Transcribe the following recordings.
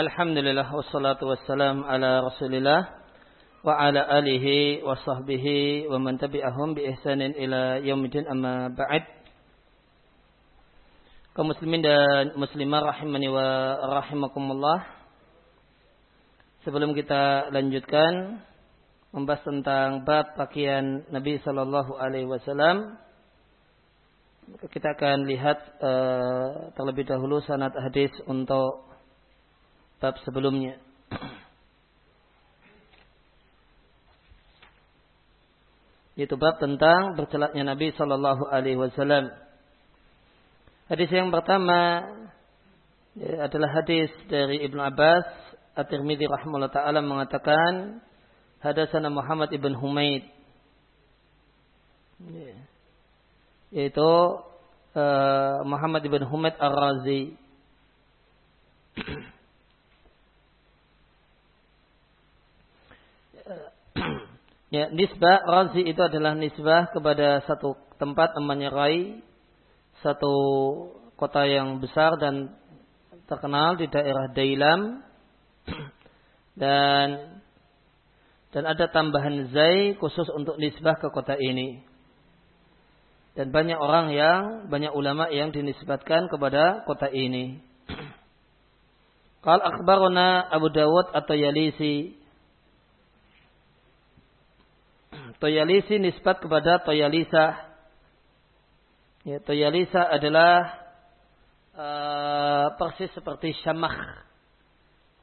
Alhamdulillah wassalatu wassalam ala Rasulillah wa ala alihi wa sahbihi wa man tabi'ahum bi ihsanin ila yaumidin amma ba'd. Kaum muslimin dan muslimah rahimani wa rahimakumullah. Sebelum kita lanjutkan membahas tentang bab pakaian Nabi sallallahu alaihi wasallam, kita akan lihat uh, terlebih dahulu sanad hadis untuk bab sebelumnya. Itu bab tentang bercelatnya Nabi Shallallahu Alaihi Wasallam. Hadis yang pertama ya, adalah hadis dari Ibnu Abbas At-Tirmidzi rahimahullah taala mengatakan hadasana Muhammad ibn Humaid ya, yaitu uh, Muhammad ibn Humaid Ar-Razi Ya, nisbah razi itu adalah nisbah kepada satu tempat namanya Rai, satu kota yang besar dan terkenal di daerah Dailam dan dan ada tambahan zai khusus untuk nisbah ke kota ini. Dan banyak orang yang banyak ulama yang dinisbatkan kepada kota ini. Qal akhbaruna Abu Dawud atau Yalisi Toyalisi nisbat kepada Toyalisa. Ya, Toyalisa adalah uh, persis seperti Syamah.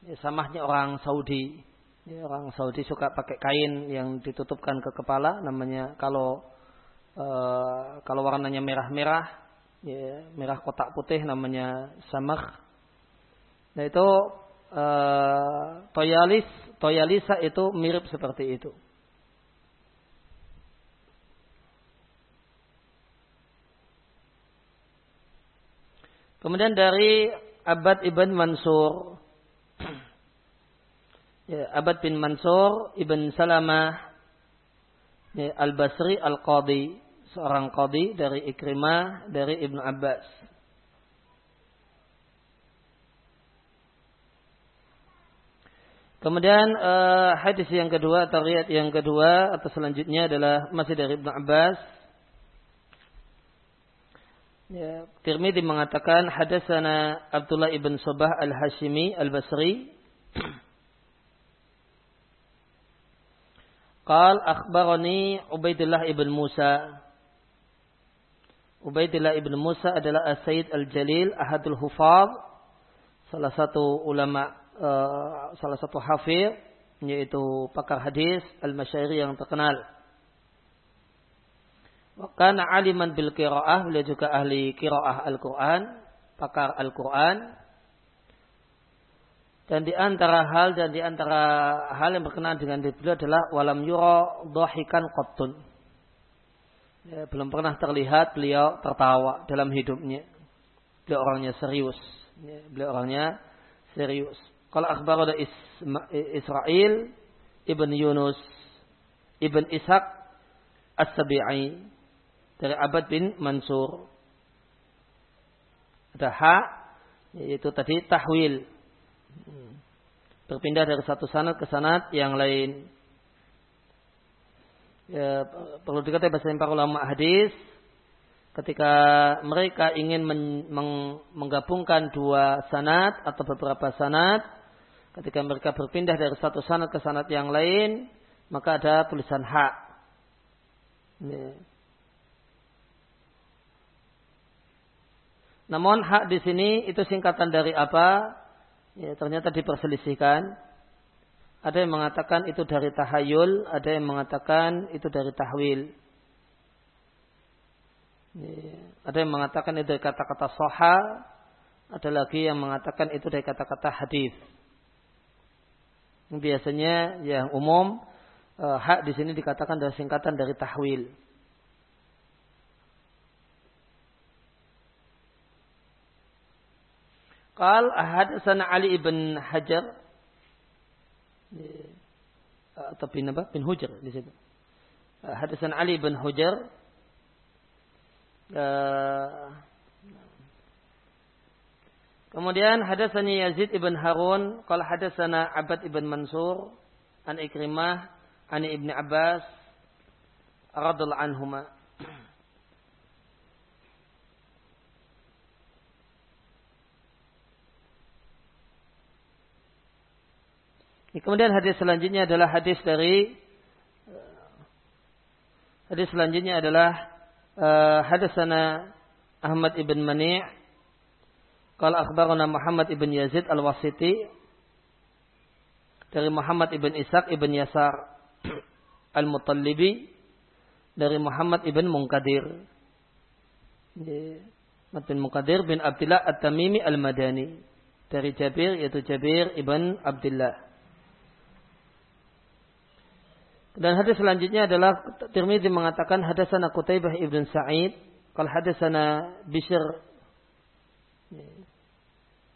Ya, samahnya orang Saudi. Ya, orang Saudi suka pakai kain yang ditutupkan ke kepala. Namanya kalau uh, kalau warnanya merah-merah, ya, merah kotak putih namanya samah. Nah itu uh, toyalis, toyalisa itu mirip seperti itu. Kemudian dari Abad ibn Mansur. Ya, Abad bin Mansur ibn Salamah ya, Al-Basri Al-Qadi. Seorang qadi dari Ikrimah dari Ibnu Abbas. Kemudian uh, hadis yang kedua atau riat yang kedua atau selanjutnya adalah masih dari Ibnu Abbas Ya, Tirmidzi mengatakan hadasana Abdullah ibn Subah al-Hashimi al-Basri. Qal akhbarani Ubaidillah ibn Musa. Ubaidillah ibn Musa adalah As-Sayyid al-Jalil ahadul hufaz, salah satu ulama uh, salah satu hafiz yaitu pakar hadis al-masyairi yang terkenal. Karena aliman bil kiraah, beliau juga ahli kiraah Al-Quran, pakar Al-Quran. Dan di antara hal dan di antara hal yang berkenaan dengan beliau adalah walam yuro dohikan qotun. Ya, belum pernah terlihat beliau tertawa dalam hidupnya. Beliau orangnya serius. Ya, beliau orangnya serius. Kalau akhbar ada Israel, Ibn Yunus, Ibn Ishaq, As-Sabi'i, dari Abad bin Mansur. Ada hak, yaitu tadi tahwil. Berpindah dari satu sanad ke sanad yang lain. Ya, perlu dikatakan bahasa para ulama hadis ketika mereka ingin men, meng, menggabungkan dua sanad atau beberapa sanad ketika mereka berpindah dari satu sanad ke sanad yang lain maka ada tulisan hak ya. Namun hak di sini itu singkatan dari apa? Ya, ternyata diperselisihkan. Ada yang mengatakan itu dari tahayul, ada yang mengatakan itu dari tahwil. Ya, ada yang mengatakan itu dari kata-kata soha, ada lagi yang mengatakan itu dari kata-kata hadis. Biasanya yang umum eh, hak di sini dikatakan dari singkatan dari tahwil. Qal hadatsana Ali ibn Hajar atau bin apa? Bin Hujar di situ. Hadatsana Ali ibn Hujar Kemudian hadasani Yazid ibn Harun, kalau hadasana Abad ibn Mansur, an Ikrimah, an Ibn Abbas, radhiallahu anhuma. Kemudian hadis selanjutnya adalah hadis dari hadis selanjutnya adalah uh, hadasana Ahmad ibn Mani' Qala akhbarana Muhammad ibn Yazid al-Wasiti dari Muhammad ibn Ishaq ibn Yasar al-Mutallibi dari Muhammad ibn Munkadir. Muhammad Munkadir bin Abdullah At-Tamimi Al-Madani. Dari Jabir yaitu Jabir ibn Abdullah. Dan hadis selanjutnya adalah Tirmidzi mengatakan hadasana Qutaibah ibn Sa'id, kalau hadasana Bishr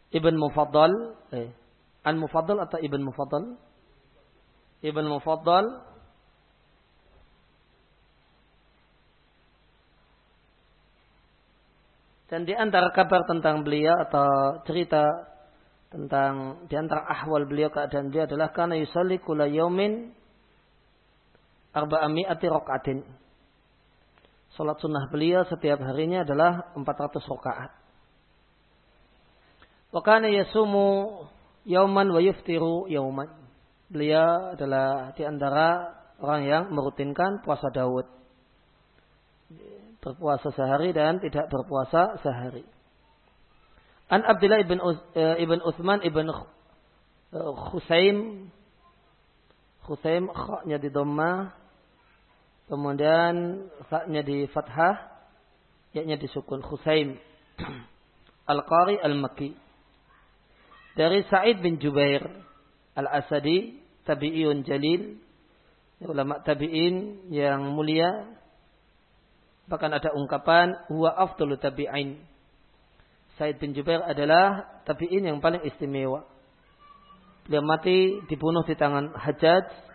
ibn Mufaddal, eh, An Mufaddal atau Ibn Mufaddal? Ibn Mufaddal Dan di antara kabar tentang beliau atau cerita tentang di antara ahwal beliau keadaan beliau adalah karena yusalli kula yaumin arba'ami'ati rokaatin. Salat sunnah beliau setiap harinya adalah 400 rakaat. Wa kana yasumu yauman wa yuftiru yauman. Beliau adalah di antara orang yang merutinkan puasa Daud berpuasa sehari dan tidak berpuasa sehari. An Abdullah ibn Uz, uh, ibn Uthman ibn uh, Khusaim Khusaim khaknya di dhamma kemudian khaknya di fathah yaknya di sukun Khusaim. Al-Qari Al-Makki. Dari Sa'id bin Jubair Al-Asadi tabi'iyun jalil. Ulama tabi'in yang mulia. Bahkan ada ungkapan huwa afdalu tabi'in. Said bin Jubair adalah tabi'in yang paling istimewa. Beliau mati dibunuh di tangan Hajjaj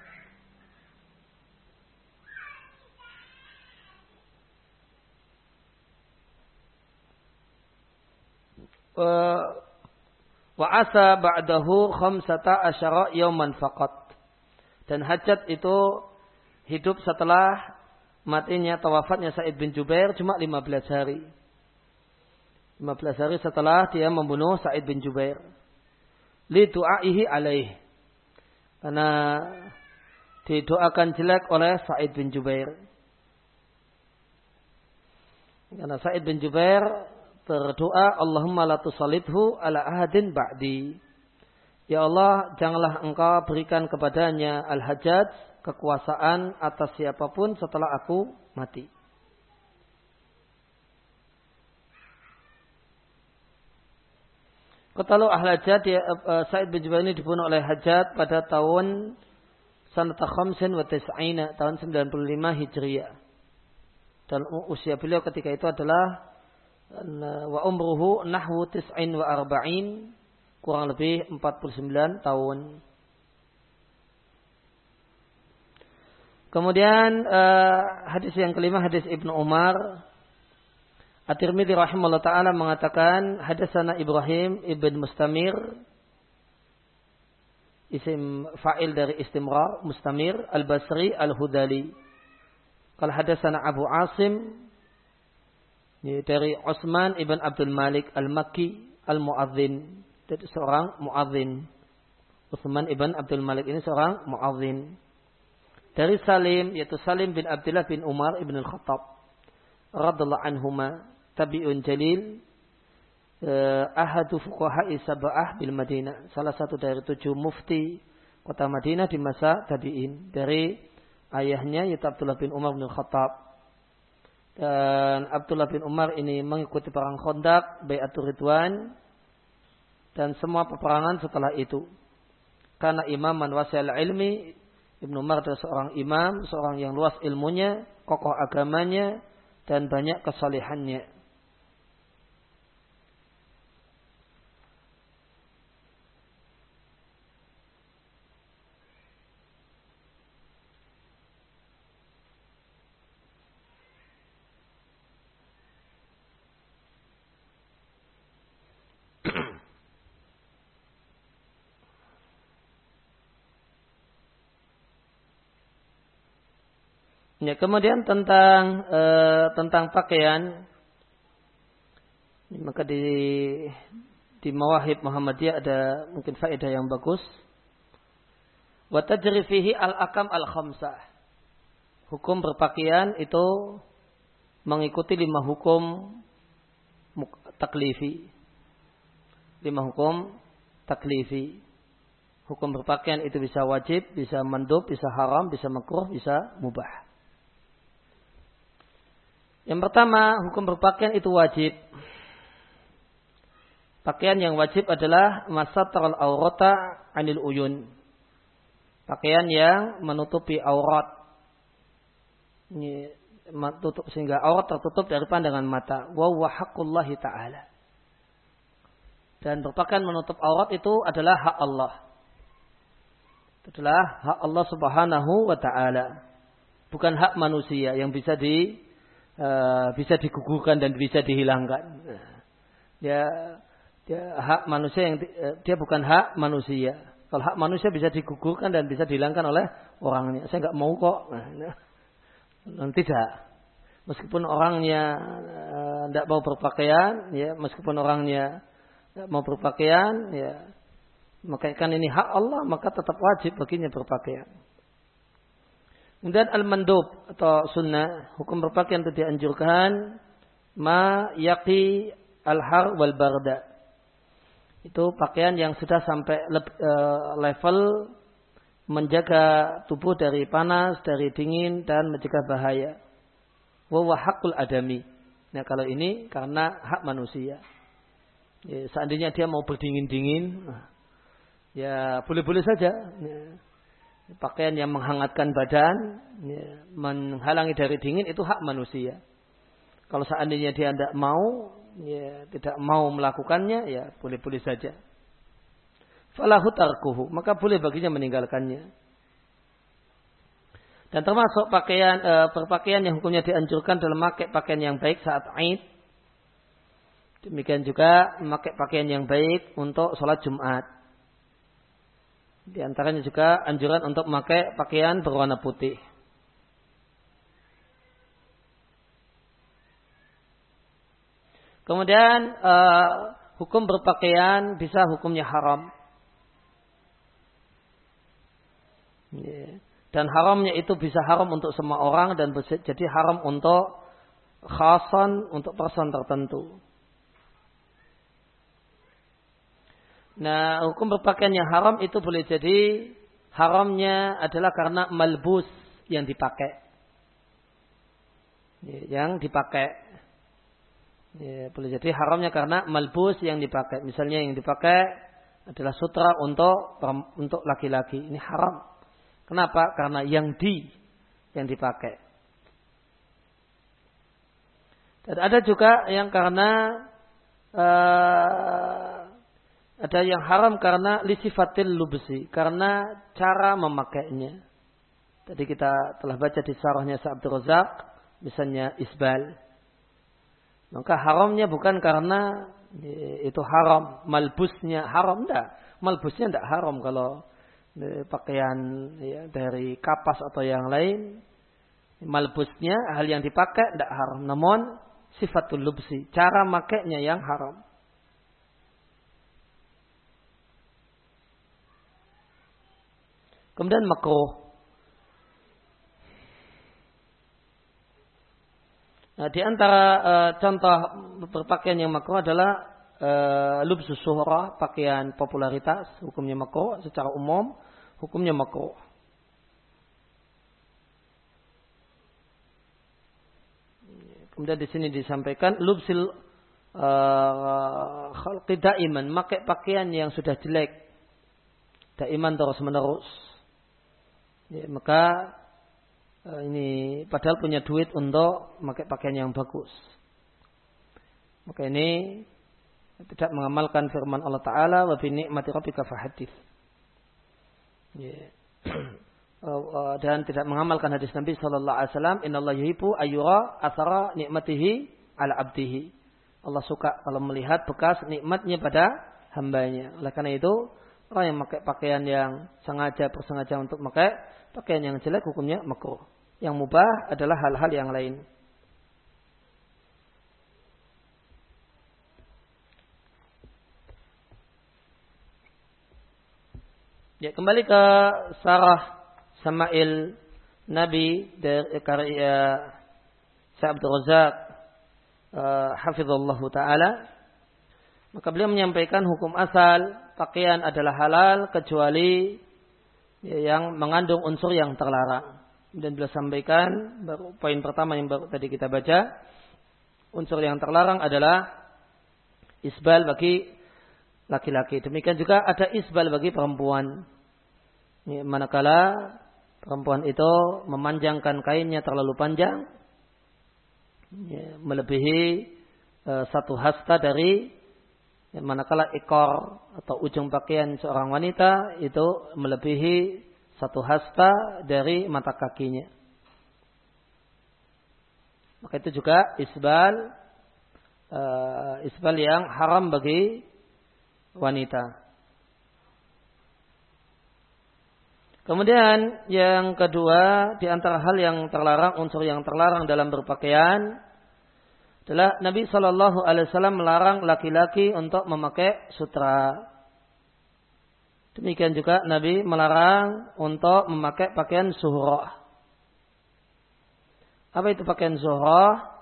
wa asa ba'dahu khamsata asyara yauman faqat. Dan hajat itu hidup setelah matinya tawafatnya Said bin Jubair cuma 15 hari. 15 hari setelah dia membunuh Said bin Jubair. Li du'aihi alaih. Karena didoakan jelek oleh Said bin Jubair. Karena Said bin Jubair berdoa Allahumma la tusallithu ala ahadin ba'di. Ya Allah, janganlah engkau berikan kepadanya al-hajat kekuasaan atas siapa pun setelah aku mati. Ketalu Ahlajat, dia, uh, Said bin Jubair ini dibunuh oleh Hajat pada tahun sanata khamsin wa tahun 95 Hijriah. Dan usia beliau ketika itu adalah wa umruhu nahwu tis'in wa arba'in, kurang lebih 49 tahun. Kemudian uh, hadis yang kelima hadis Ibnu Umar At-Tirmidzi rahimahullah taala mengatakan hadasana Ibrahim ibn Mustamir isim fa'il dari istimrar Mustamir Al-Basri Al-Hudali. Kalau hadasana Abu Asim dari Utsman ibn Abdul Malik Al-Makki Al-Muadzin. Jadi seorang muadzin. Utsman ibn Abdul Malik ini seorang muadzin. Dari Salim yaitu Salim bin Abdullah bin Umar ibn al-Khattab. Radhiallahu anhuma tabi'un jalil. Eh, ahadu fuqaha'i sab'ah bil Madinah. Salah satu dari tujuh mufti kota Madinah di masa tabi'in. Dari ayahnya yaitu Abdullah bin Umar bin Khattab dan Abdullah bin Umar ini mengikuti perang Khandaq Bayatul Ridwan dan semua peperangan setelah itu karena imam man wasil ilmi Ibnu Umar adalah seorang imam, seorang yang luas ilmunya, kokoh agamanya, dan banyak kesalehannya. Ya, kemudian tentang uh, tentang pakaian maka di di Mawahib Muhammadiyah ada mungkin faedah yang bagus. Wa tajri al-akam al-khamsah. Hukum berpakaian itu mengikuti lima hukum taklifi. Lima hukum taklifi. Hukum berpakaian itu bisa wajib, bisa mandub, bisa haram, bisa makruh, bisa mubah. Yang pertama, hukum berpakaian itu wajib. Pakaian yang wajib adalah masatrul aurata anil uyun. Pakaian yang menutupi aurat. Ini tutup sehingga aurat tertutup dari pandangan mata. Wa ta'ala. Dan berpakaian menutup aurat itu adalah hak Allah. Itu adalah hak Allah Subhanahu wa taala. Bukan hak manusia yang bisa di uh, bisa digugurkan dan bisa dihilangkan. Ya, dia hak manusia yang uh, dia bukan hak manusia. Kalau hak manusia bisa digugurkan dan bisa dihilangkan oleh orangnya. Saya nggak mau kok. Nah, tidak. Meskipun orangnya tidak uh, mau berpakaian, ya, meskipun orangnya tidak mau berpakaian, ya, maka kan ini hak Allah, maka tetap wajib baginya berpakaian. Kemudian al-mandub atau sunnah, hukum berpakaian itu dianjurkan ma yaqi al-har wal barda. Itu pakaian yang sudah sampai e, level menjaga tubuh dari panas, dari dingin dan mencegah bahaya. Wa hakul adami. Nah kalau ini karena hak manusia. Ya, seandainya dia mau berdingin-dingin, ya boleh-boleh saja. Ya pakaian yang menghangatkan badan, ya, menghalangi dari dingin itu hak manusia. Kalau seandainya dia tidak mau, ya, tidak mau melakukannya, ya boleh-boleh saja. Falahu tarkuhu, maka boleh baginya meninggalkannya. Dan termasuk pakaian e, berpakaian yang hukumnya dianjurkan dalam memakai pakaian yang baik saat Aid. Demikian juga memakai pakaian yang baik untuk sholat Jumat. Di antaranya juga anjuran untuk memakai pakaian berwarna putih. Kemudian uh, hukum berpakaian bisa hukumnya haram. Dan haramnya itu bisa haram untuk semua orang dan jadi haram untuk khasan untuk person tertentu. Nah, hukum berpakaian yang haram itu boleh jadi haramnya adalah karena malbus yang dipakai. Ya, yang dipakai. Ya, boleh jadi haramnya karena malbus yang dipakai. Misalnya yang dipakai adalah sutra untuk untuk laki-laki. Ini haram. Kenapa? Karena yang di yang dipakai. Dan ada juga yang karena uh, ada yang haram karena lisifatil lubsi, karena cara memakainya. Tadi kita telah baca di sarahnya Sa'abdur Razak, misalnya isbal. Maka haramnya bukan karena itu haram, malbusnya haram enggak. Malbusnya enggak haram kalau pakaian ya, dari kapas atau yang lain. Malbusnya hal yang dipakai enggak haram. Namun sifatul lubsi, cara makainya yang haram. Kemudian makruh. Nah, di antara uh, contoh berpakaian yang makruh adalah uh, lubsus suhra, pakaian popularitas, hukumnya makruh secara umum, hukumnya makruh. Kemudian di sini disampaikan lubsil uh, khalqi daiman, pakai pakaian yang sudah jelek, daiman terus menerus. Ya, maka eh, ini padahal punya duit untuk pakai pakaian yang bagus. Maka ini tidak mengamalkan firman Allah Taala wa bi ni'mati rabbika fahadits. Ya. Eh, dan tidak mengamalkan hadis Nabi sallallahu alaihi wasallam innallaha yuhibbu ayyura athara nikmatihi ala abdihi. Allah suka kalau melihat bekas nikmatnya pada hambanya. Oleh karena itu, orang yang memakai pakaian yang sengaja bersengaja untuk memakai pakaian yang jelek hukumnya makruh. Yang mubah adalah hal-hal yang lain. Ya, kembali ke Sarah Samail Nabi dari karya Sa'abd Razak uh, Hafizullah Ta'ala maka beliau menyampaikan hukum asal pakaian adalah halal kecuali ya, yang mengandung unsur yang terlarang dan beliau sampaikan baru poin pertama yang baru tadi kita baca unsur yang terlarang adalah isbal bagi laki-laki. Demikian juga ada isbal bagi perempuan. Ya, manakala perempuan itu memanjangkan kainnya terlalu panjang, ya, melebihi e, satu hasta dari ya, manakala ekor atau ujung pakaian seorang wanita itu melebihi satu hasta dari mata kakinya. Maka itu juga isbal uh, isbal yang haram bagi wanita. Kemudian yang kedua di antara hal yang terlarang unsur yang terlarang dalam berpakaian adalah Nabi Shallallahu Alaihi Wasallam melarang laki-laki untuk memakai sutra. Demikian juga Nabi melarang untuk memakai pakaian suhrah. Apa itu pakaian suhrah?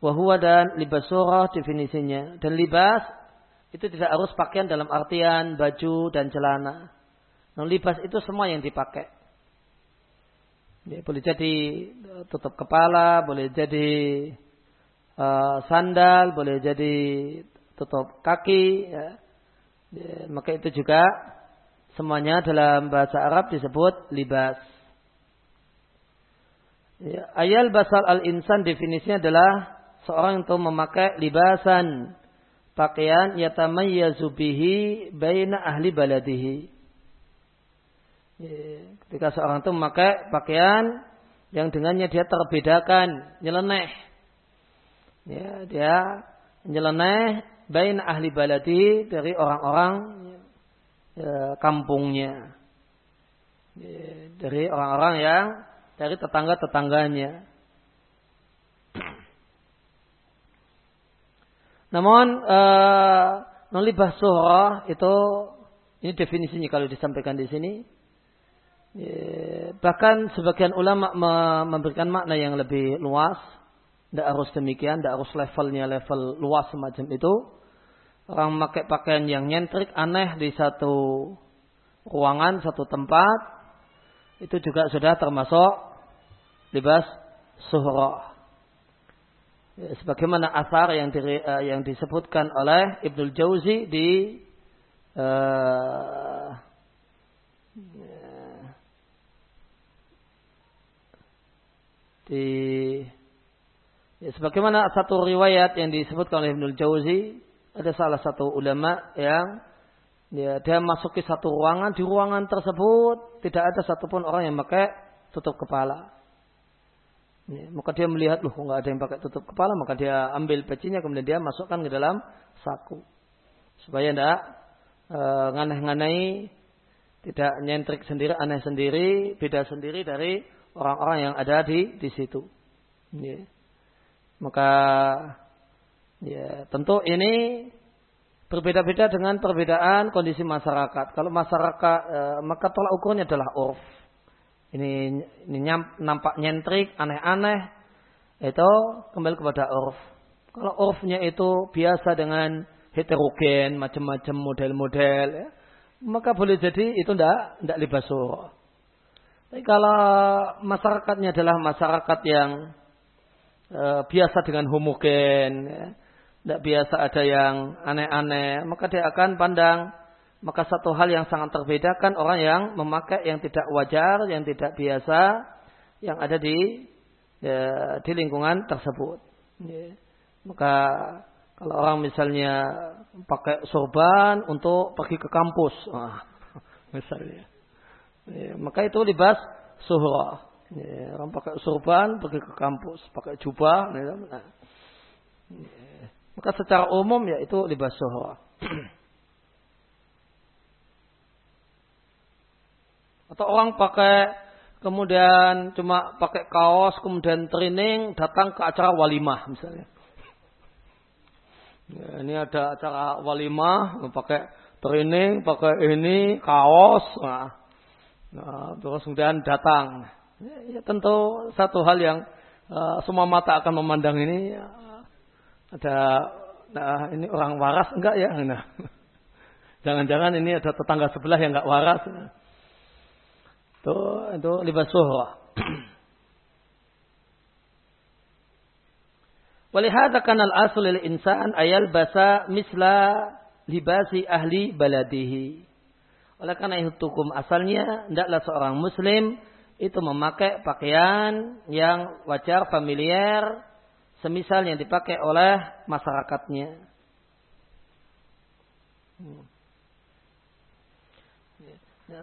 Wahua dan libas surah definisinya. Dan libas itu tidak harus pakaian dalam artian baju dan celana. Nah, libas itu semua yang dipakai. Ya, boleh jadi tutup kepala, boleh jadi uh, sandal, boleh jadi tutup kaki. Ya. Ya, maka itu juga semuanya dalam bahasa Arab disebut libas. Ya, ayal basal al insan definisinya adalah seorang itu memakai libasan pakaian yatamayyazu bihi baina ahli baladihi. Ketika seorang itu memakai pakaian yang dengannya dia terbedakan, nyeleneh. Ya, dia nyeleneh bain ahli baladi dari orang-orang ya, kampungnya. Ya, dari orang-orang yang dari tetangga-tetangganya. Namun nolibah surah itu ini definisinya kalau disampaikan di sini. Ya, bahkan sebagian ulama memberikan makna yang lebih luas. Tidak harus demikian, tidak harus levelnya level luas semacam itu. Orang memakai pakaian yang nyentrik aneh di satu ruangan, satu tempat. Itu juga sudah termasuk libas suhrah. Ya, sebagaimana asar yang, di, uh, yang disebutkan oleh Ibnul Jauzi di uh, di ya, sebagaimana satu riwayat yang disebutkan oleh Ibnul Jauzi ada salah satu ulama yang ya, dia masuki satu ruangan di ruangan tersebut tidak ada satupun orang yang pakai tutup kepala Ya, maka dia melihat loh nggak ada yang pakai tutup kepala, maka dia ambil pecinya kemudian dia masukkan ke dalam saku supaya tidak e, nganeh-nganei, tidak nyentrik sendiri, aneh sendiri, beda sendiri dari orang-orang yang ada di di situ. Ya. Maka ya tentu ini berbeda-beda dengan perbedaan kondisi masyarakat. Kalau masyarakat e, maka tolak ukurnya adalah urf ini ini nampak nyentrik, aneh-aneh, itu kembali kepada urf. Kalau urfnya itu biasa dengan heterogen, macam-macam model-model, ya, maka boleh jadi itu tidak tidak libas Tapi kalau masyarakatnya adalah masyarakat yang e, biasa dengan homogen, ya, tidak biasa ada yang aneh-aneh, maka dia akan pandang maka satu hal yang sangat terbedakan orang yang memakai yang tidak wajar, yang tidak biasa, yang ada di ya, di lingkungan tersebut. Ya. Maka kalau orang misalnya pakai sorban untuk pergi ke kampus, ah, misalnya, ya, maka itu libas suhra. Ya, orang pakai sorban pergi ke kampus, pakai jubah, ya, nah, ya. maka secara umum ya itu libas suhra. Atau orang pakai kemudian cuma pakai kaos, kemudian training, datang ke acara walimah misalnya. Ya, ini ada acara walimah, pakai training, pakai ini, kaos, nah, nah terus kemudian datang. Ya, ya, tentu satu hal yang uh, semua mata akan memandang ini ya, ada nah, ini orang waras enggak ya? Nah, jangan-jangan ini ada tetangga sebelah yang enggak waras. Itu itu libas suhra. Walihada kanal lil insan ayal basa misla libasi ahli baladihi. Oleh karena itu hukum asalnya hendaklah seorang muslim itu memakai pakaian yang wajar familiar semisal yang dipakai oleh masyarakatnya.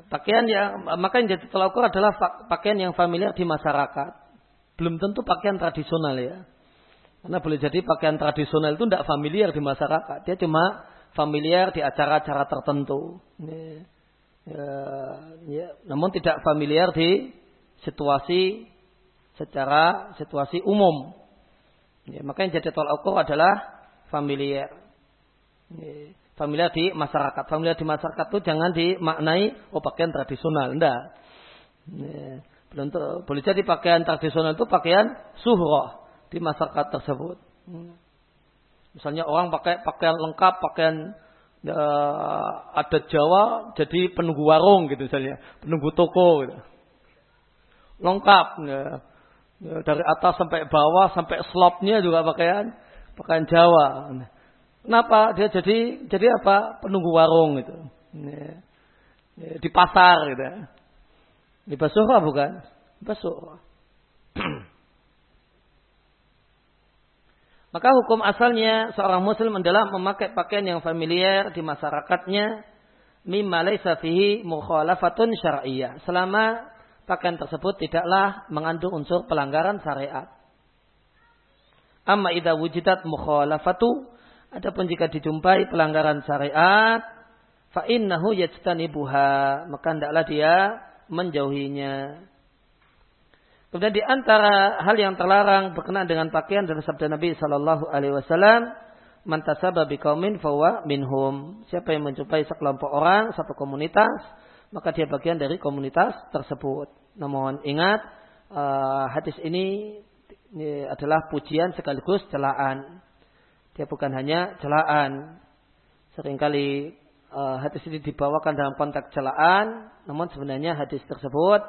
Pakaian yang maka yang jadi tolak ukur adalah pakaian yang familiar di masyarakat. Belum tentu pakaian tradisional ya. Karena boleh jadi pakaian tradisional itu tidak familiar di masyarakat. Dia cuma familiar di acara-acara tertentu. Ya, ya, namun tidak familiar di situasi secara situasi umum. Ya, maka yang jadi tolak ukur adalah familiar. Ya, familiar di masyarakat. Familiar di masyarakat itu jangan dimaknai oh pakaian tradisional. Tidak. Ya, belum boleh jadi pakaian tradisional itu pakaian suhroh di masyarakat tersebut. Hmm. Misalnya orang pakai pakaian lengkap, pakaian adat Jawa jadi penunggu warung gitu misalnya, penunggu toko gitu. Lengkap ya. ya. Dari atas sampai bawah sampai slopnya juga pakaian pakaian Jawa. Kenapa dia jadi jadi apa? Penunggu warung gitu. Ya. Ya, di pasar gitu. Di Basura bukan? Basura. Maka hukum asalnya seorang muslim adalah memakai pakaian yang familiar di masyarakatnya mimma laisa fihi mukhalafatun syar'iyyah. Selama pakaian tersebut tidaklah mengandung unsur pelanggaran syariat. Amma idza wujidat mukhalafatu adapun jika dijumpai pelanggaran syariat fa innahu yajtanibuha maka hendaklah dia menjauhinya. Kemudian di antara hal yang terlarang berkenaan dengan pakaian dalam sabda Nabi Shallallahu Alaihi Wasallam, mantasaba biqaumin fawa minhum. Siapa yang menjumpai sekelompok orang, satu komunitas, maka dia bagian dari komunitas tersebut. Namun ingat, uh, hadis ini, adalah pujian sekaligus celaan. Dia bukan hanya celaan. Seringkali uh, hadis ini dibawakan dalam konteks celaan, namun sebenarnya hadis tersebut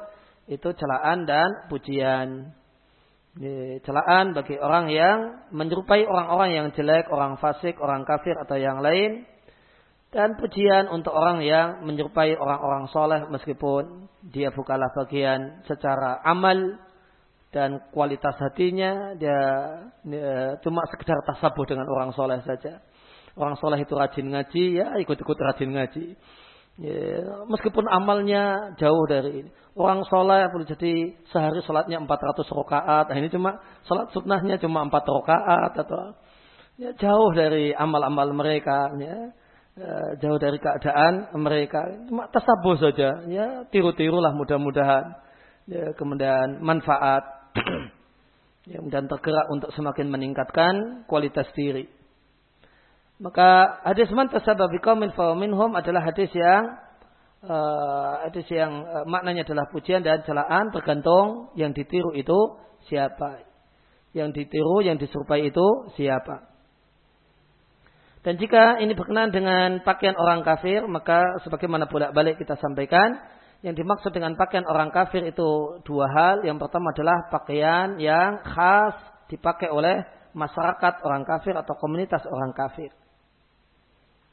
itu celaan dan pujian. Celaan bagi orang yang menyerupai orang-orang yang jelek, orang fasik, orang kafir atau yang lain. Dan pujian untuk orang yang menyerupai orang-orang soleh meskipun dia bukanlah bagian secara amal dan kualitas hatinya dia, dia cuma sekedar tasabuh dengan orang soleh saja. Orang soleh itu rajin ngaji, ya ikut-ikut rajin ngaji. Ya, meskipun amalnya jauh dari ini. Orang soleh boleh jadi sehari sholatnya 400 rakaat. Nah, ini cuma sholat sunnahnya cuma 4 rakaat atau ya, jauh dari amal-amal mereka. Ya. ya, jauh dari keadaan mereka. Cuma tasabuh saja. Ya, tiru-tirulah mudah-mudahan. Ya, kemudian manfaat. ya, dan tergerak untuk semakin meningkatkan kualitas diri. Maka hadis man tasabba biqaumin fa minhum adalah hadis yang uh, hadis yang uh, maknanya adalah pujian dan celaan tergantung yang ditiru itu siapa. Yang ditiru, yang diserupai itu siapa. Dan jika ini berkenaan dengan pakaian orang kafir, maka sebagaimana bolak-balik kita sampaikan, yang dimaksud dengan pakaian orang kafir itu dua hal. Yang pertama adalah pakaian yang khas dipakai oleh masyarakat orang kafir atau komunitas orang kafir.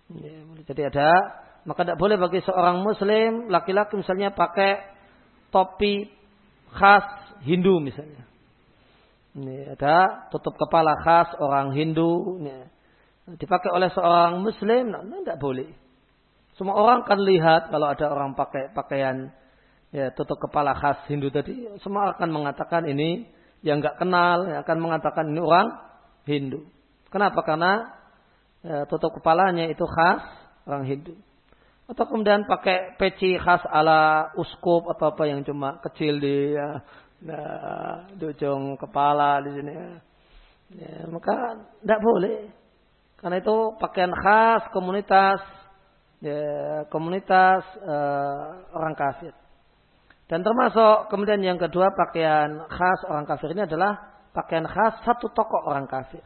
Ya, jadi ada maka tidak boleh bagi seorang muslim laki-laki misalnya pakai topi khas Hindu misalnya. Ini ada tutup kepala khas orang Hindu. Ini, dipakai oleh seorang muslim, nah, tidak boleh. Semua orang kan lihat kalau ada orang pakai pakaian ya tutup kepala khas Hindu tadi, semua akan mengatakan ini yang nggak kenal, yang akan mengatakan ini orang Hindu. Kenapa? Karena ya, tutup kepalanya itu khas orang Hindu. Atau kemudian pakai peci khas ala uskup atau apa yang cuma kecil di ya, nah, di ujung kepala di sini. Ya. ya maka tidak boleh. Karena itu pakaian khas komunitas ya, komunitas uh, orang kafir. Dan termasuk kemudian yang kedua pakaian khas orang kafir ini adalah pakaian khas satu tokoh orang kafir.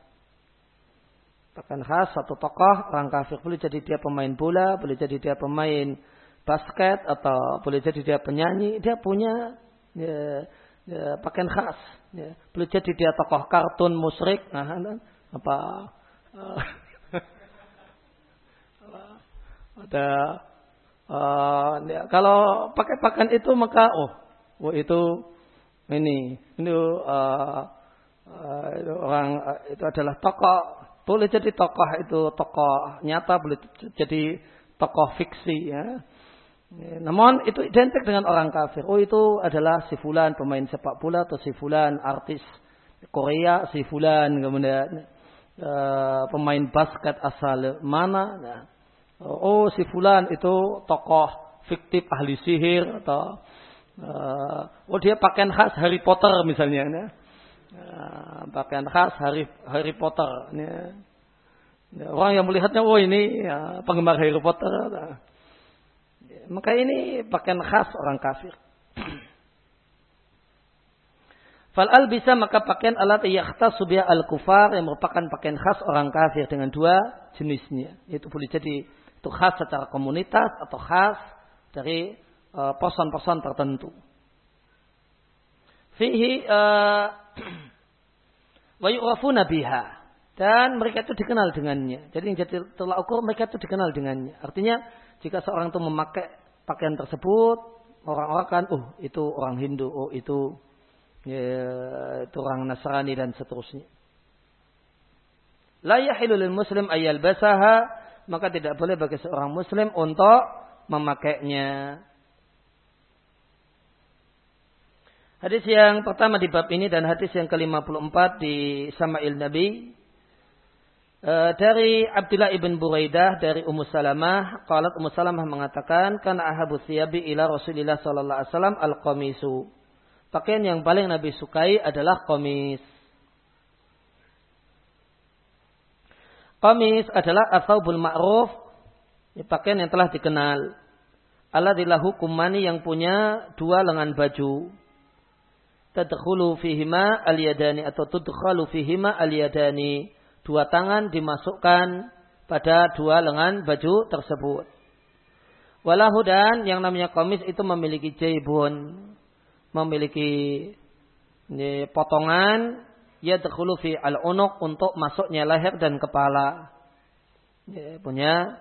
Pakaian khas satu tokoh orang kafir. Boleh jadi dia pemain bola, boleh jadi dia pemain basket, atau boleh jadi dia penyanyi. Dia punya ya, ya, pakaian khas. Ya. Boleh jadi dia tokoh kartun musrik. Nah, apa? Uh, ada uh, ya, kalau pakai pakaian itu maka oh, oh itu ini ini uh, uh, itu orang uh, itu adalah tokoh boleh jadi tokoh itu tokoh nyata boleh jadi tokoh fiksi ya. Namun itu identik dengan orang kafir. Oh itu adalah si fulan pemain sepak bola atau si fulan artis Korea, si fulan kemudian uh, pemain basket asal mana. Nah, oh si fulan itu tokoh fiktif ahli sihir atau uh, oh dia pakaian khas Harry Potter misalnya ya. Uh, pakaian khas Harry Harry Potter ya. Ya, orang yang melihatnya oh ini ya, penggemar Harry Potter nah. maka ini pakaian khas orang kafir Fal'al bisa maka pakaian alat yakhta subya al-kufar yang merupakan pakaian khas orang kafir dengan dua jenisnya. Itu boleh jadi itu khas secara komunitas atau khas dari uh, person-person tertentu. Fihi uh, wa yu'rafuna biha dan mereka itu dikenal dengannya. Jadi yang jadi tolak ukur mereka itu dikenal dengannya. Artinya jika seorang itu memakai pakaian tersebut, orang-orang kan, oh itu orang Hindu, oh itu ya, itu orang Nasrani dan seterusnya. La yahilu muslim ayyal basaha maka tidak boleh bagi seorang muslim untuk memakainya. Hadis yang pertama di bab ini dan hadis yang ke-54 di Sama'il Nabi Uh, dari Abdullah ibn Buraidah dari Ummu Salamah, qalat Ummu Salamah mengatakan karena ahabu siyabi ila Rasulillah wasallam al-qamisu. Pakaian yang paling Nabi sukai adalah qamis. Qamis adalah asaubul ma'ruf, ya, pakaian yang telah dikenal. Alladzillah hukumani yang punya dua lengan baju. Tadkhulu fihima aliyadani atau tudkhalu fihima aliyadani. Dua tangan dimasukkan pada dua lengan baju tersebut. Walahu dan yang namanya komis itu memiliki jaibun. Memiliki ini, potongan ya fi al unuk untuk masuknya leher dan kepala. Ya, punya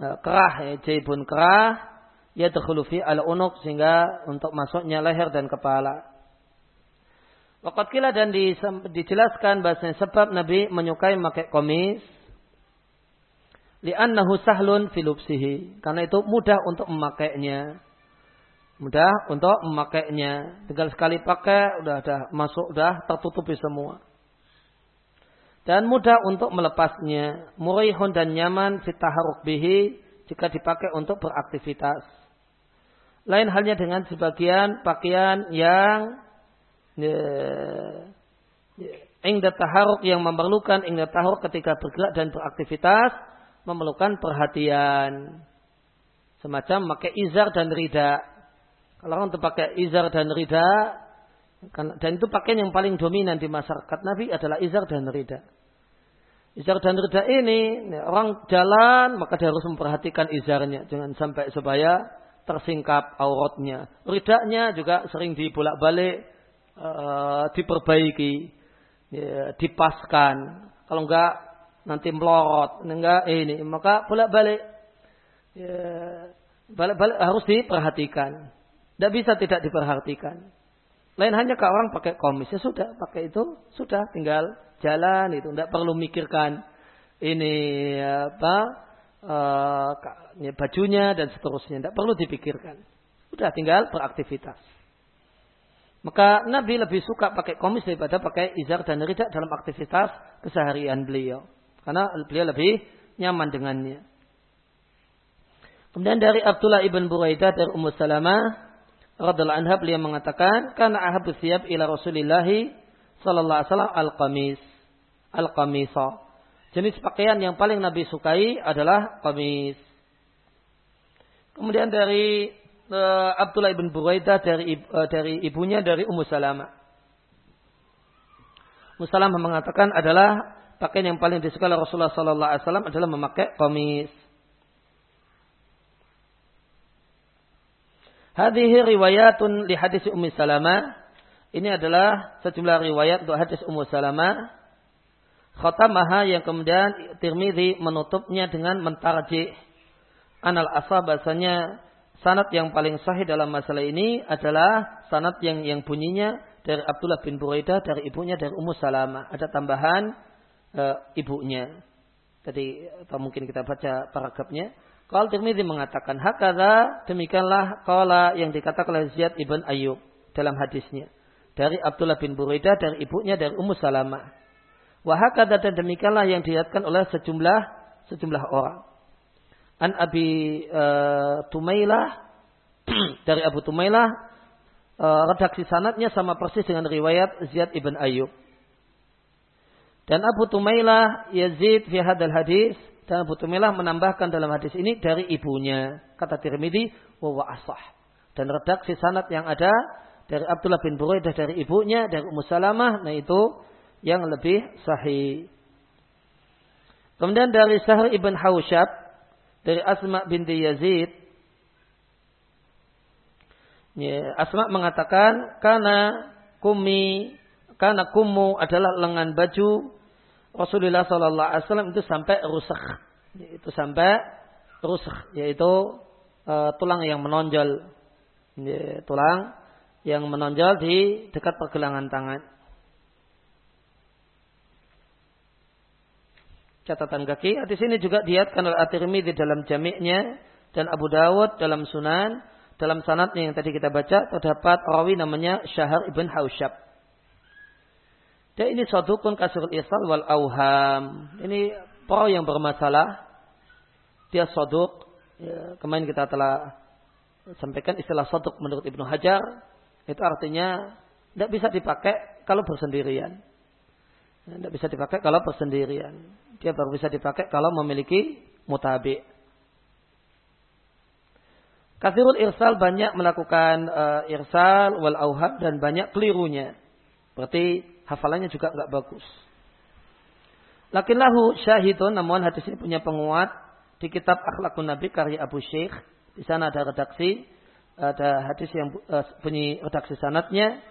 uh, kerah ya, jaibun kerah ya fi al unuk sehingga untuk masuknya leher dan kepala. Wakat kila dan dijelaskan bahasanya sebab Nabi menyukai memakai komis li'annahu sahlun filupsihi karena itu mudah untuk memakainya Mudah untuk memakainya. Tinggal sekali pakai, udah udah masuk, udah tertutupi semua. Dan mudah untuk melepasnya. Murihun dan nyaman fitaharuk bihi jika dipakai untuk beraktivitas. Lain halnya dengan sebagian pakaian yang ya, ya, ingda taharuk yang memerlukan ingda taharuk ketika bergerak dan beraktivitas memerlukan perhatian. Semacam pakai izar dan rida. Kalau orang itu pakai izar dan rida, dan itu pakaian yang paling dominan di masyarakat Nabi adalah izar dan rida. Izar dan rida ini, orang jalan maka dia harus memperhatikan izarnya. Jangan sampai supaya tersingkap auratnya. Ridanya juga sering dibolak-balik, uh, diperbaiki, ya, dipaskan. Kalau enggak nanti melorot, enggak ini, maka bolak-balik. Ya, balik-balik harus diperhatikan. Tidak bisa tidak diperhatikan. Lain hanya kalau orang pakai komis. Ya sudah, pakai itu. Sudah, tinggal jalan itu. Tidak perlu mikirkan ini apa uh, bajunya dan seterusnya. Tidak perlu dipikirkan. Sudah, tinggal beraktivitas. Maka Nabi lebih suka pakai komis daripada pakai izar dan ridak dalam aktivitas keseharian beliau. Karena beliau lebih nyaman dengannya. Kemudian dari Abdullah ibn Buraidah dari Ummu Salamah radhiallahu anha beliau mengatakan karena ahabu siyab ila Rasulillah sallallahu alaihi wasallam al-qamis al-qamisa. Jenis pakaian yang paling Nabi sukai adalah qamis. Kemudian dari uh, Abdullah ibn Buraidah dari uh, dari ibunya dari Ummu Salamah. Ummu Salamah mengatakan adalah pakaian yang paling disukai Rasulullah sallallahu alaihi wasallam adalah memakai qamis. Hadhihi riwayatun li hadis Ummu Salamah. Ini adalah sejumlah riwayat untuk hadis Ummu Salamah. Khatamaha yang kemudian Tirmidzi menutupnya dengan mentarjih anal asal bahasanya sanat yang paling sahih dalam masalah ini adalah sanat yang yang bunyinya dari Abdullah bin Buraidah dari ibunya dari Ummu Salamah. Ada tambahan e, ibunya. Tadi atau mungkin kita baca paragrafnya. Kalau Tirmidzi mengatakan hakada demikianlah kala yang dikatakan oleh Ziyad ibn Ayyub dalam hadisnya dari Abdullah bin Buraidah dari ibunya dari Ummu Salamah. Wahakada dan demikianlah yang dilihatkan oleh sejumlah sejumlah orang. An Abi uh, Tumailah dari Abu Tumailah uh, redaksi sanatnya sama persis dengan riwayat Ziyad ibn Ayyub. Dan Abu Tumailah Yazid fi hadal hadis dan Abu Tumilah menambahkan dalam hadis ini dari ibunya. Kata Tirmidzi, wa asah. Dan redaksi sanad yang ada dari Abdullah bin Buraidah dari ibunya, dari Ummu Salamah, nah itu yang lebih sahih. Kemudian dari Sahar ibn Hausyab, dari Asma binti Yazid, ya, Asma mengatakan, karena kumi, karena kumu adalah lengan baju Rasulullah Sallallahu Alaihi Wasallam itu sampai rusak, itu sampai rusak, yaitu uh, tulang yang menonjol, ya, tulang yang menonjol di dekat pergelangan tangan. Catatan kaki. Di sini juga diatkan oleh At-Tirmidzi dalam jamiknya dan Abu Dawud dalam Sunan dalam sanadnya yang tadi kita baca terdapat rawi namanya Syahar ibn Hausyab. Dan ini pun kasrul isal wal auham. Ini perawi yang bermasalah. Dia soduk. Ya, kemarin kita telah sampaikan istilah soduk menurut Ibnu Hajar. Itu artinya tidak bisa dipakai kalau bersendirian. Tidak bisa dipakai kalau bersendirian. Dia baru bisa dipakai kalau memiliki mutabik. Kasirul irsal banyak melakukan uh, irsal wal auham dan banyak kelirunya. Berarti hafalannya juga nggak bagus. Lakinlahu syahidun, namun hadis ini punya penguat di kitab Akhlakun Nabi karya Abu Syekh. Di sana ada redaksi, ada hadis yang uh, bunyi redaksi sanatnya.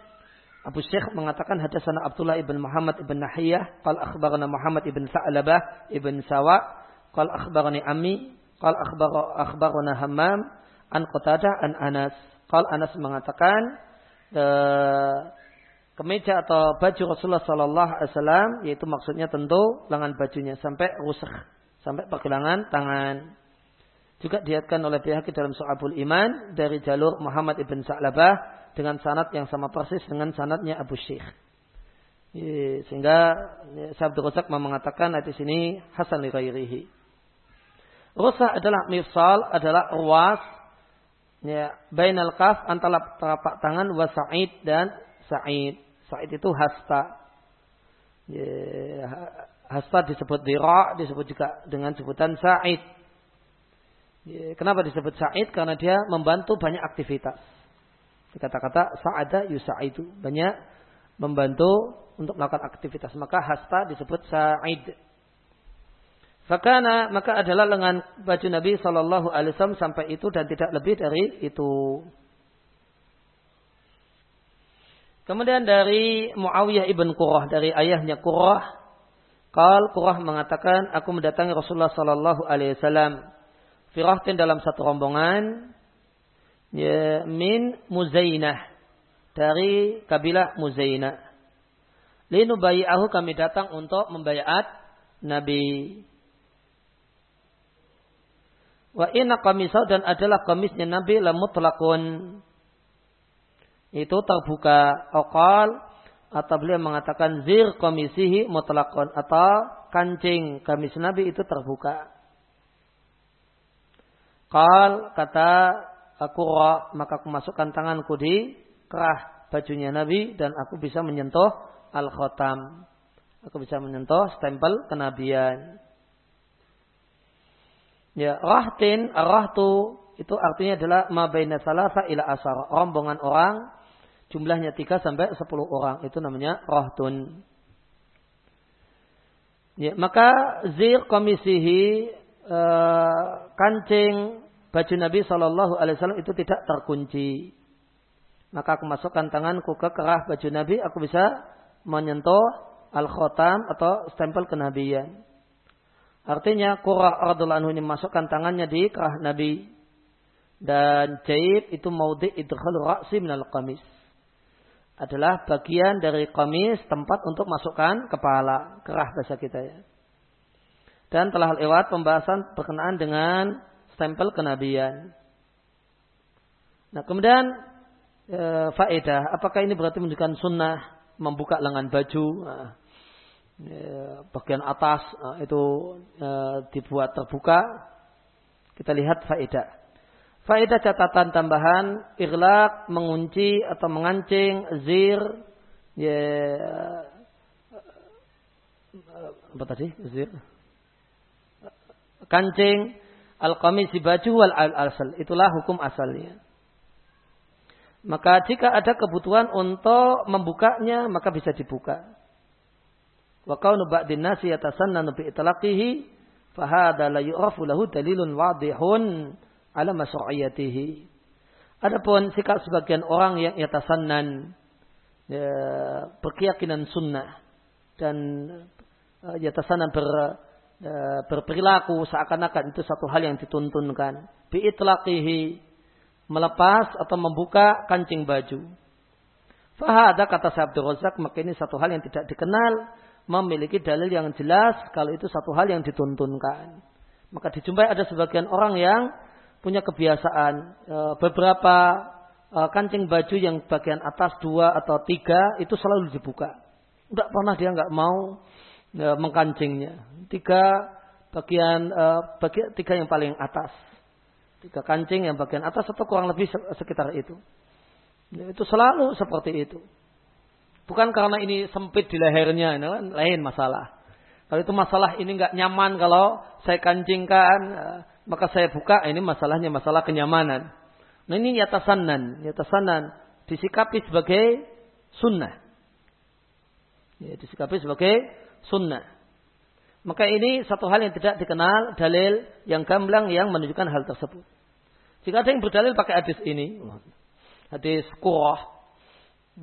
Abu Syekh mengatakan hadasana Abdullah ibn Muhammad ibn Nahiyah, qal akhbarana Muhammad ibn Sa'labah ibn Sawa, qal akhbarani Ami, qal akhbar akhbarana Hammam an Qatadah an Anas. Qal Anas mengatakan uh, kemeja atau baju Rasulullah Sallallahu Alaihi Wasallam, yaitu maksudnya tentu lengan bajunya sampai rusak, sampai pergelangan tangan. Juga diatkan oleh pihak dalam So'abul Iman dari jalur Muhammad ibn Sa'labah dengan sanat yang sama persis dengan sanatnya Abu Syekh. Sehingga Sabtu Rosak mengatakan di sini Hasan Lirairihi. Rusak adalah mifsal, adalah ruas, ya, bainal kaf antara telapak tangan wasa'id dan Sa'id. Sa'id itu hasta. Ya, hasta disebut dira, disebut juga dengan sebutan Sa'id. Ya, kenapa disebut Sa'id? Karena dia membantu banyak aktivitas. Kata-kata Sa'ada yusa'idu. Banyak membantu untuk melakukan aktivitas. Maka hasta disebut Sa'id. Fakana maka adalah lengan baju Nabi Shallallahu Alaihi Wasallam sampai itu dan tidak lebih dari itu. Kemudian dari Muawiyah ibn Qurrah dari ayahnya Qurrah, Kal Qurrah mengatakan, aku mendatangi Rasulullah Sallallahu Alaihi Wasallam. Firahtin dalam satu rombongan, ya, min Muzainah dari kabilah Muzainah. Linu bayi'ahu kami datang untuk membayat Nabi. Wa inna kamisau dan adalah kamisnya Nabi la mutlakun itu terbuka okal atau beliau mengatakan zir komisihi mutlakon atau kancing kamis Nabi itu terbuka. Qal kata aku maka aku masukkan tanganku di kerah bajunya Nabi dan aku bisa menyentuh al-khatam. Aku bisa menyentuh stempel kenabian. Ya, rahtin, rahtu itu artinya adalah mabaina salasa ila asar. Rombongan orang jumlahnya 3 sampai 10 orang. Itu namanya rahtun. Ya, maka zir komisihi uh, kancing baju Nabi Shallallahu Alaihi Wasallam itu tidak terkunci. Maka aku masukkan tanganku ke kerah baju Nabi, aku bisa menyentuh al-khotam atau stempel kenabian. Artinya Qurra radhiallahu anhu ini masukkan tangannya di kerah Nabi. Dan jaib itu maudi idkhal ra'si minal qamis. Adalah bagian dari qamis tempat untuk masukkan kepala. Kerah bahasa kita ya. Dan telah lewat pembahasan berkenaan dengan stempel kenabian. Nah kemudian e, faedah. Apakah ini berarti menunjukkan sunnah membuka lengan baju? Nah, Ya, bagian atas eh, itu ya, dibuat terbuka. Kita lihat faedah. Faedah catatan tambahan, irlak, mengunci atau mengancing, zir, ya, apa tadi? Zir. Kancing, al-qamisi baju wal al-asal. Itulah hukum asalnya. Maka jika ada kebutuhan untuk membukanya, maka bisa dibuka. Wa kaunu ba'din nasi yatasannanu bi itlaqihi fahada la yu'rafu lahu dalilun wadihun ala masru'iyatihi. Adapun sikap sebagian orang yang yatasannan ya, berkeyakinan sunnah dan uh, yatasannan ber, berperilaku seakan-akan itu satu hal yang dituntunkan. Bi itlaqihi melepas atau membuka kancing baju. Fahada kata Abdul Razak maka ini satu hal yang tidak dikenal memiliki dalil yang jelas kalau itu satu hal yang dituntunkan. Maka dijumpai ada sebagian orang yang punya kebiasaan e, beberapa e, kancing baju yang bagian atas dua atau tiga itu selalu dibuka. Tidak pernah dia nggak mau e, mengkancingnya. Tiga bagian bagian tiga yang paling atas. Tiga kancing yang bagian atas atau kurang lebih sekitar itu. Itu selalu seperti itu. Bukan karena ini sempit di lehernya, ini kan lain masalah. Kalau itu masalah ini nggak nyaman kalau saya kancingkan, eh, maka saya buka, ini masalahnya masalah kenyamanan. Nah ini yatasanan, yatasanan disikapi sebagai sunnah. Ya, disikapi sebagai sunnah. Maka ini satu hal yang tidak dikenal dalil yang gamblang yang menunjukkan hal tersebut. Jika ada yang berdalil pakai hadis ini, hadis kurah,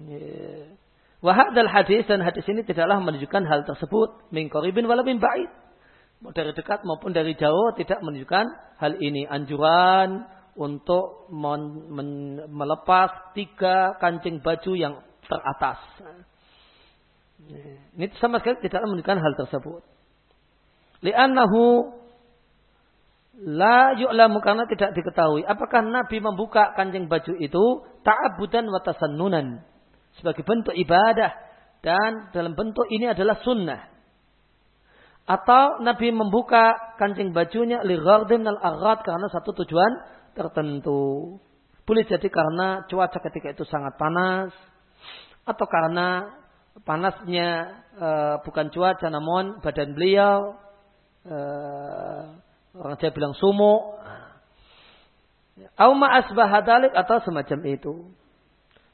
ya, Wahadal hadis dan hadis ini tidaklah menunjukkan hal tersebut min koribin wala min ba'id. Dari dekat maupun dari jauh tidak menunjukkan hal ini. Anjuran untuk melepas tiga kancing baju yang teratas. Ini sama sekali tidak menunjukkan hal tersebut. Li'annahu La yu'lamu karena tidak diketahui. Apakah Nabi membuka kancing baju itu ta'abudan wa tasannunan sebagai bentuk ibadah dan dalam bentuk ini adalah sunnah. Atau Nabi membuka kancing bajunya li ghardin al aghat karena satu tujuan tertentu. Boleh jadi karena cuaca ketika itu sangat panas atau karena panasnya e, bukan cuaca namun badan beliau e, orang Jawa bilang sumo. Au ma atau semacam itu.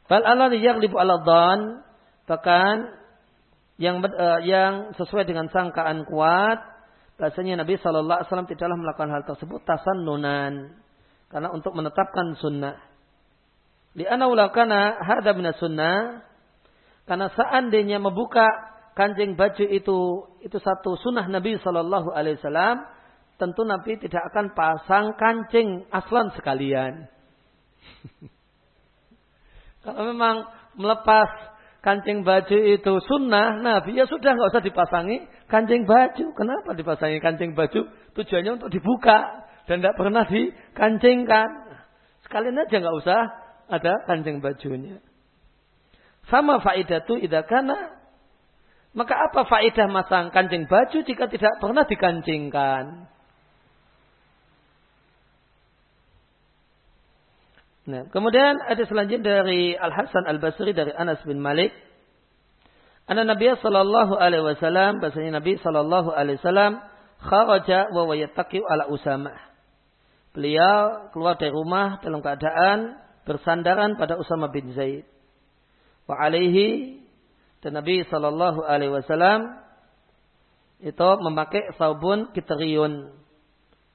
Fal alladhi yaghlibu ala dhan bahkan yang uh, yang sesuai dengan sangkaan kuat bahasanya Nabi Shallallahu Alaihi Wasallam tidaklah melakukan hal tersebut tasannunan karena untuk menetapkan sunnah. Di ulakana hada min sunnah karena seandainya membuka kancing baju itu itu satu sunnah Nabi Shallallahu Alaihi Wasallam tentu Nabi tidak akan pasang kancing aslan sekalian. Kalau memang melepas kancing baju itu sunnah Nabi, ya sudah nggak usah dipasangi kancing baju. Kenapa dipasangi kancing baju? Tujuannya untuk dibuka dan tidak pernah dikancingkan. Sekalian aja nggak usah ada kancing bajunya. Sama faidah itu idakana. Maka apa faidah masang kancing baju jika tidak pernah dikancingkan? Nah, kemudian ada selanjutnya dari Al Hasan Al Basri dari Anas bin Malik. Anna Nabi sallallahu alaihi wasallam bahasanya Nabi sallallahu alaihi wasallam kharaja wa yattaqi ala Usama. Beliau keluar dari rumah dalam keadaan bersandaran pada Usama bin Zaid. Wa alaihi dan Nabi sallallahu alaihi wasallam itu memakai saubun kitriyun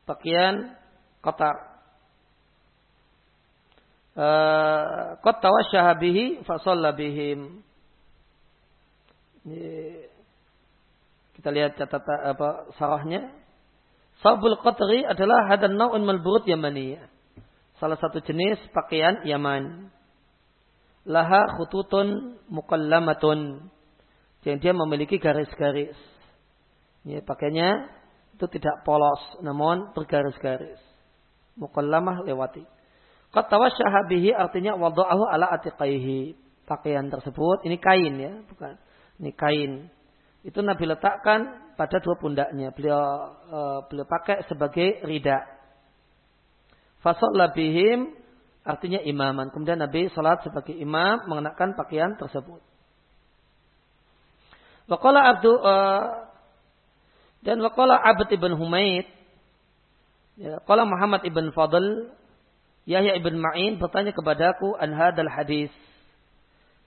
pakaian kotor Qad tawasyaha bihi fasalla bihim. Kita lihat catatan apa sarahnya. Sabul qatri adalah hadan nau'un malburut yamaniyah. Salah satu jenis pakaian Yaman. Laha khututun mukallamatun. Yang dia memiliki garis-garis. Ya, pakainya itu tidak polos, namun bergaris-garis. Mukallamah lewati. Kata bihi artinya wada'ahu ala atiqaihi. Pakaian tersebut, ini kain ya, bukan. Ini kain. Itu Nabi letakkan pada dua pundaknya. Beliau uh, beliau pakai sebagai rida. Fasalla bihim artinya imaman. Kemudian Nabi salat sebagai imam mengenakan pakaian tersebut. Waqala Abdu uh, dan waqala Abd ibn Humaid ya, qala Muhammad ibn Fadl Yahya ibn Ma'in bertanya kepadaku an hadal hadis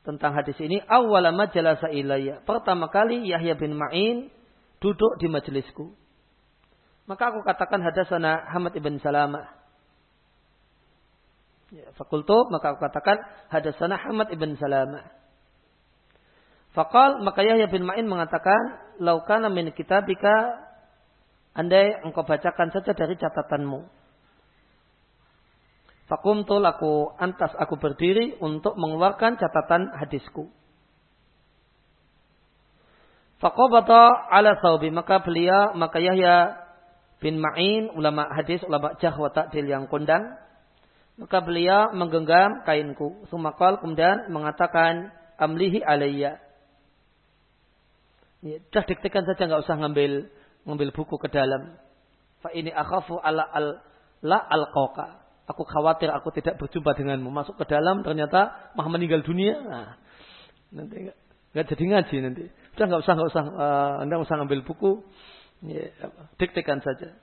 tentang hadis ini awalama jalasa ilayya. Pertama kali Yahya bin Ma'in duduk di majelisku. Maka aku katakan hadasana Hamad ibn Salamah. Ya, fakultu maka aku katakan hadasana Hamad ibn Salamah. Fakal maka Yahya bin Ma'in mengatakan laukana min kitabika andai engkau bacakan saja dari catatanmu. Fakumtul aku antas aku berdiri untuk mengeluarkan catatan hadisku. Fakobata ala saubi maka beliau maka Yahya bin Ma'in ulama hadis ulama jahwa ta'dil yang kondang maka beliau menggenggam kainku sumakal kemudian mengatakan amlihi alayya ya, dah diktekan saja nggak usah ngambil ngambil buku ke dalam fa ini akhafu ala al la al -qoka. Aku khawatir aku tidak berjumpa denganmu. Masuk ke dalam ternyata mah meninggal dunia. Nah, nanti nggak jadi ngaji nanti. Sudah nggak usah nggak usah. Uh, anda usah ngambil buku. Ya, diktekan saja.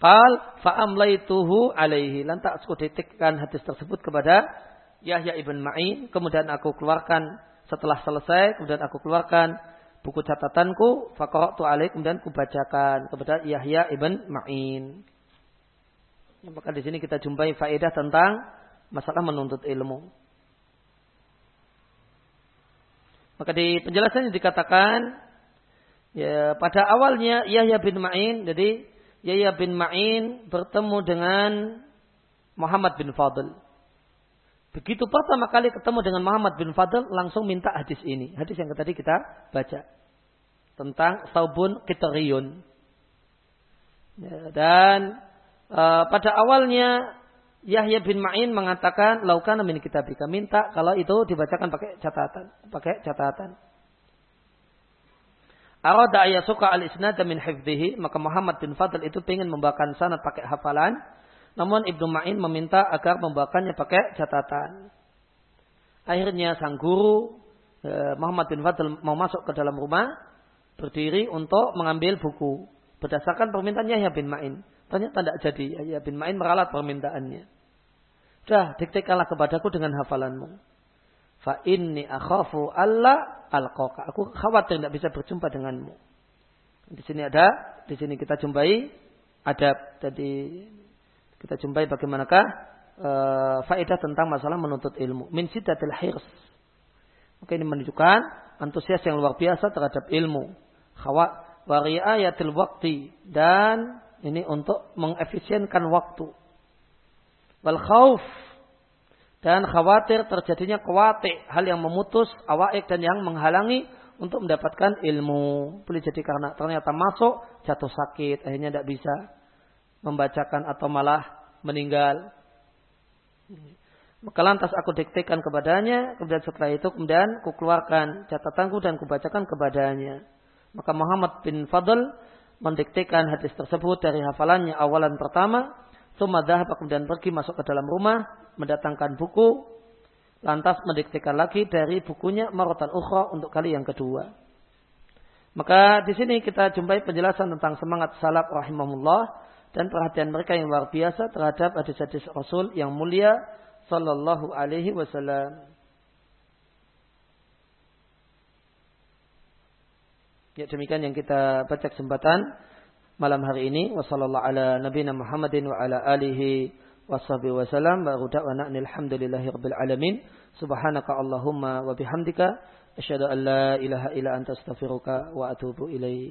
Qal fa'amlaituhu alaihi. Lantas aku detikkan hadis tersebut kepada Yahya ibn Ma'in. Kemudian aku keluarkan setelah selesai. Kemudian aku keluarkan buku catatanku. Fakoroktu alaih. Kemudian kubacakan kepada Yahya ibn Ma'in. Maka di sini kita jumpai faedah tentang masalah menuntut ilmu. Maka di penjelasannya dikatakan ya pada awalnya Yahya bin Ma'in jadi Yahya bin Ma'in bertemu dengan Muhammad bin Fadl. Begitu pertama kali ketemu dengan Muhammad bin Fadl langsung minta hadis ini. Hadis yang tadi kita baca. Tentang Saubun Kitariyun. Ya, dan uh, pada awalnya Yahya bin Ma'in mengatakan laukan min kitabika minta kalau itu dibacakan pakai catatan, pakai catatan. Arada ayasuka al isnad min hifdhihi, maka Muhammad bin Fadl itu ingin membawakan sanad pakai hafalan, namun Ibnu Ma'in meminta agar membawakannya pakai catatan. Akhirnya sang guru eh, Muhammad bin Fadl mau masuk ke dalam rumah, berdiri untuk mengambil buku berdasarkan permintaan Yahya bin Ma'in. Ternyata tidak jadi. Ya bin Ma'in meralat permintaannya. Dah, diktekanlah kepadaku dengan hafalanmu. Fa inni akhafu Allah alqaka. Aku khawatir tidak bisa berjumpa denganmu. Di sini ada, di sini kita jumpai adab. Jadi kita jumpai bagaimanakah uh, faedah tentang masalah menuntut ilmu. Min sidatil hirs. Maka ini menunjukkan antusias yang luar biasa terhadap ilmu. Khawa wariayatil waktu dan ini untuk mengefisienkan waktu. Wal khauf dan khawatir terjadinya kuatik hal yang memutus awaik dan yang menghalangi untuk mendapatkan ilmu. Boleh jadi karena ternyata masuk jatuh sakit akhirnya tidak bisa membacakan atau malah meninggal. Maka lantas aku diktekan kepadanya, kemudian setelah itu kemudian ku keluarkan catatanku dan kubacakan kepadanya. Maka Muhammad bin Fadl mendiktekan hadis tersebut dari hafalannya awalan pertama. Sumadah kemudian pergi masuk ke dalam rumah, mendatangkan buku, lantas mendiktekan lagi dari bukunya marotan ukhra untuk kali yang kedua. Maka di sini kita jumpai penjelasan tentang semangat salaf rahimahullah dan perhatian mereka yang luar biasa terhadap hadis-hadis Rasul yang mulia sallallahu alaihi wasallam. Ya demikian yang kita baca kesempatan malam hari ini. Wassallallahu ala nabiyina Muhammadin wa ala alihi washabihi wasallam. Wa da'wana alhamdulillahi rabbil alamin. Subhanaka Allahumma wa bihamdika Asyhadu an la ilaha illa anta astaghfiruka wa atubu ilaik.